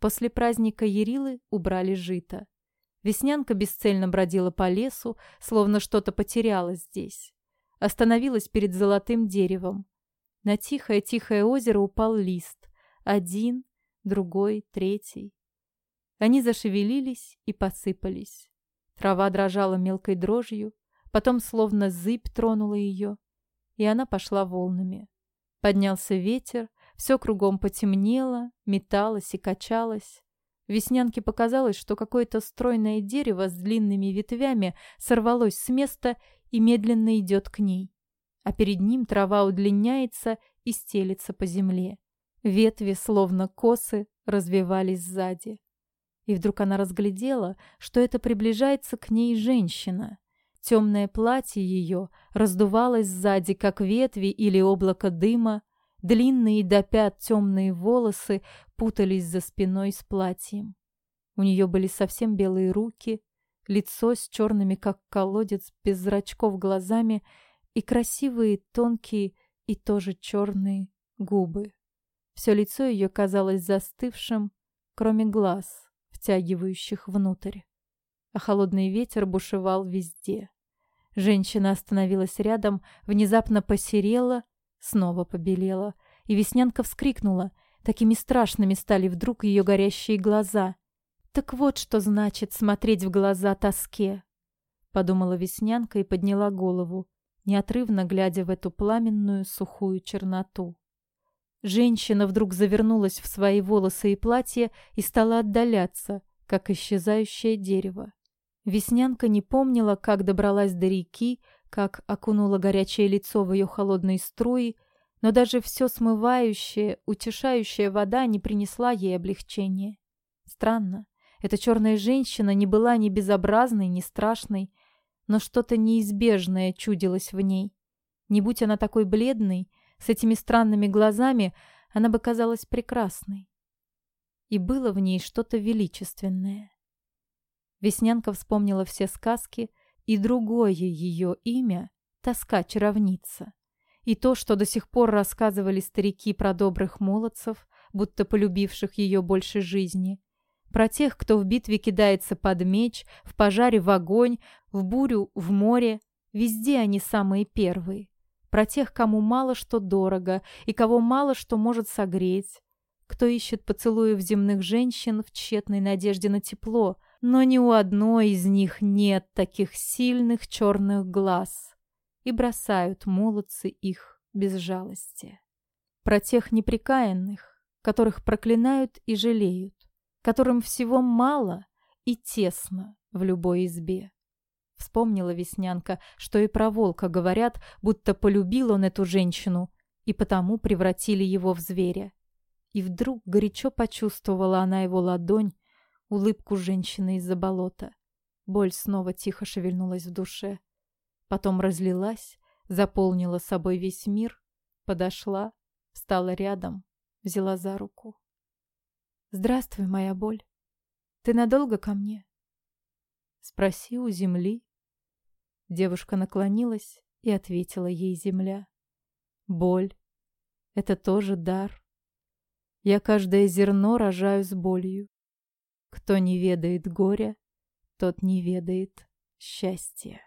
После праздника Ярилы убрали жито. Веснянка бесцельно бродила по лесу, словно что-то потеряла здесь. Остановилась перед золотым деревом. На тихое-тихое озеро упал лист. Один, другой, третий. Они зашевелились и посыпались. Трава дрожала мелкой дрожью, потом словно зыбь тронула ее, и она пошла волнами. Поднялся ветер, все кругом потемнело, металось и качалось. Веснянке показалось, что какое-то стройное дерево с длинными ветвями сорвалось с места и медленно идет к ней. А перед ним трава удлиняется и стелится по земле. Ветви, словно косы, развивались сзади. И вдруг она разглядела, что это приближается к ней женщина. Темное платье ее раздувалось сзади, как ветви или облако дыма, Длинные до пят темные волосы путались за спиной с платьем. У нее были совсем белые руки, лицо с черными, как колодец, без зрачков глазами и красивые, тонкие и тоже черные губы. Все лицо ее казалось застывшим, кроме глаз, втягивающих внутрь. А холодный ветер бушевал везде. Женщина остановилась рядом, внезапно посерела снова побелела, и Веснянка вскрикнула. Такими страшными стали вдруг ее горящие глаза. «Так вот, что значит смотреть в глаза тоске!» Подумала Веснянка и подняла голову, неотрывно глядя в эту пламенную сухую черноту. Женщина вдруг завернулась в свои волосы и платье и стала отдаляться, как исчезающее дерево. Веснянка не помнила, как добралась до реки, как окунуло горячее лицо в ее холодные струи, но даже все смывающая, утешающая вода не принесла ей облегчения. Странно, эта черная женщина не была ни безобразной, ни страшной, но что-то неизбежное чудилось в ней. Не будь она такой бледной, с этими странными глазами, она бы казалась прекрасной. И было в ней что-то величественное. Веснянка вспомнила все сказки, и другое ее имя — тоска чаровница. И то, что до сих пор рассказывали старики про добрых молодцев, будто полюбивших ее больше жизни, про тех, кто в битве кидается под меч, в пожаре в огонь, в бурю, в море, везде они самые первые, про тех, кому мало что дорого и кого мало что может согреть, кто ищет поцелуев земных женщин в тщетной надежде на тепло — но ни у одной из них нет таких сильных черных глаз, и бросают молодцы их без жалости. Про тех неприкаянных, которых проклинают и жалеют, которым всего мало и тесно в любой избе. Вспомнила Веснянка, что и про волка говорят, будто полюбил он эту женщину, и потому превратили его в зверя. И вдруг горячо почувствовала она его ладонь, улыбку женщины из-за болота. Боль снова тихо шевельнулась в душе. Потом разлилась, заполнила собой весь мир, подошла, встала рядом, взяла за руку. «Здравствуй, моя боль. Ты надолго ко мне?» «Спроси у земли». Девушка наклонилась и ответила ей земля. «Боль — это тоже дар. Я каждое зерно рожаю с болью. Кто не ведает горя, тот не ведает счастья.